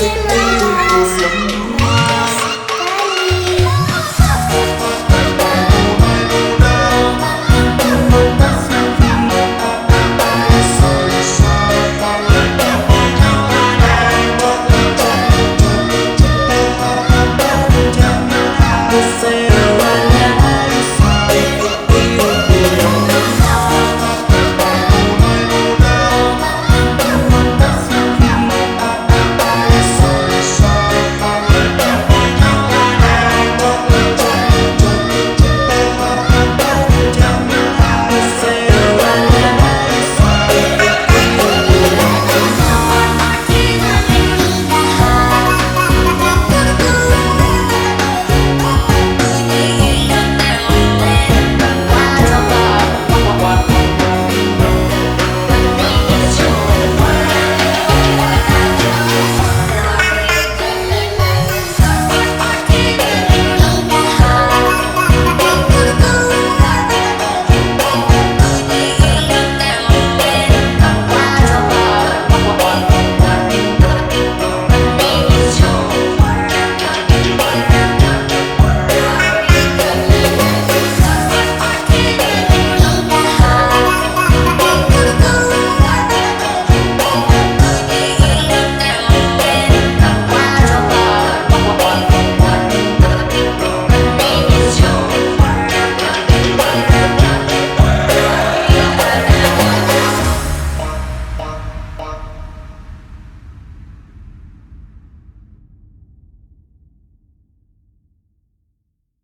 Take